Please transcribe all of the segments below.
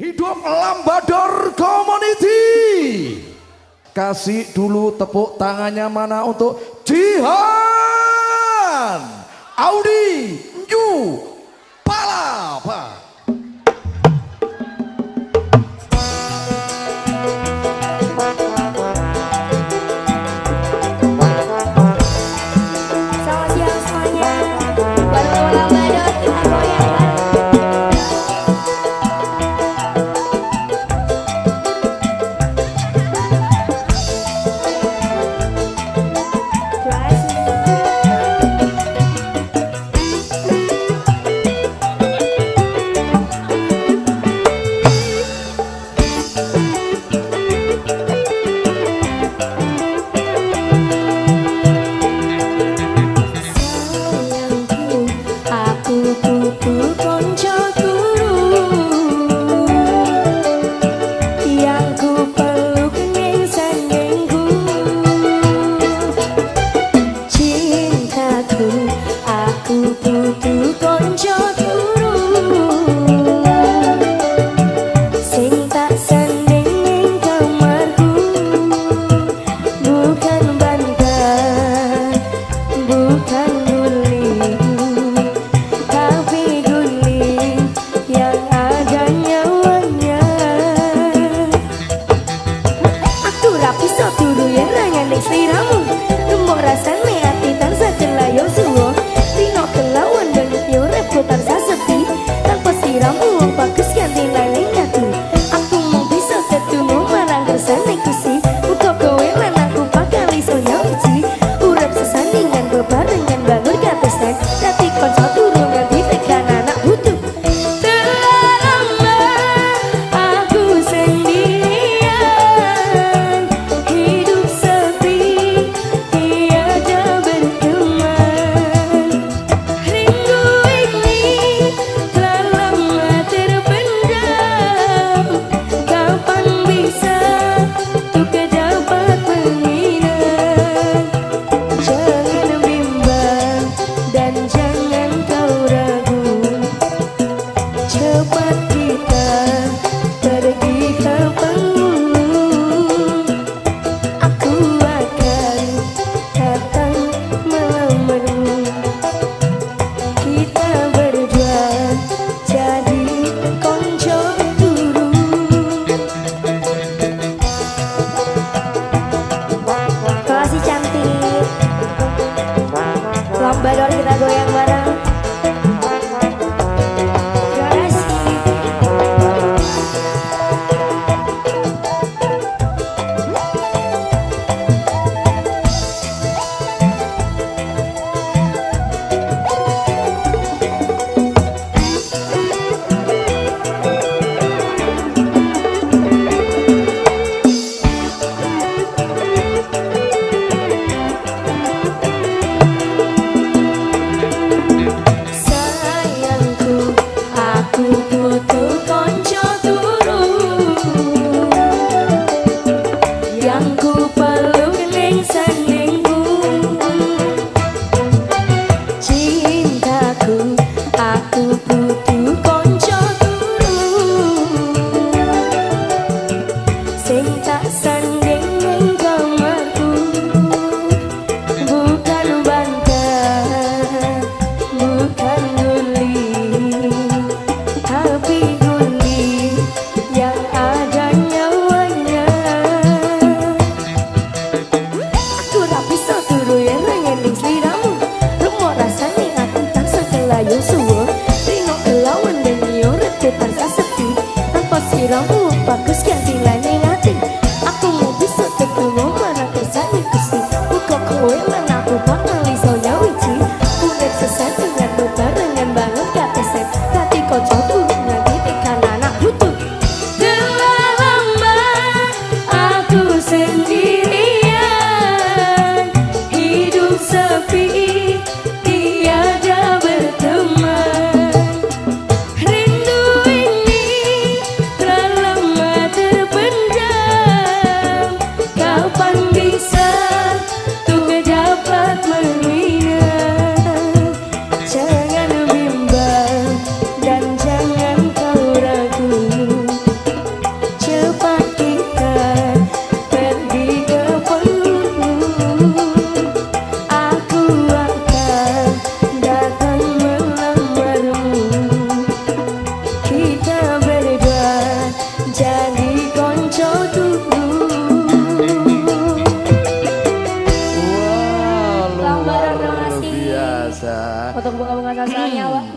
Hidup Lambador Community. Kasih dulu tepuk tangannya mana untuk Jihan Audi New ora bisa duduhe nangane sliramu Rumah rasane ati tansah kelayo suwo. Dino kelawan dan yo repotan sasepi, sepi Tanpa sliramu wong bagus ganti tak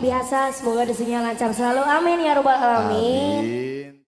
Biasa semoga rezekinya lancar selalu. Amin ya robbal alamin. Amin.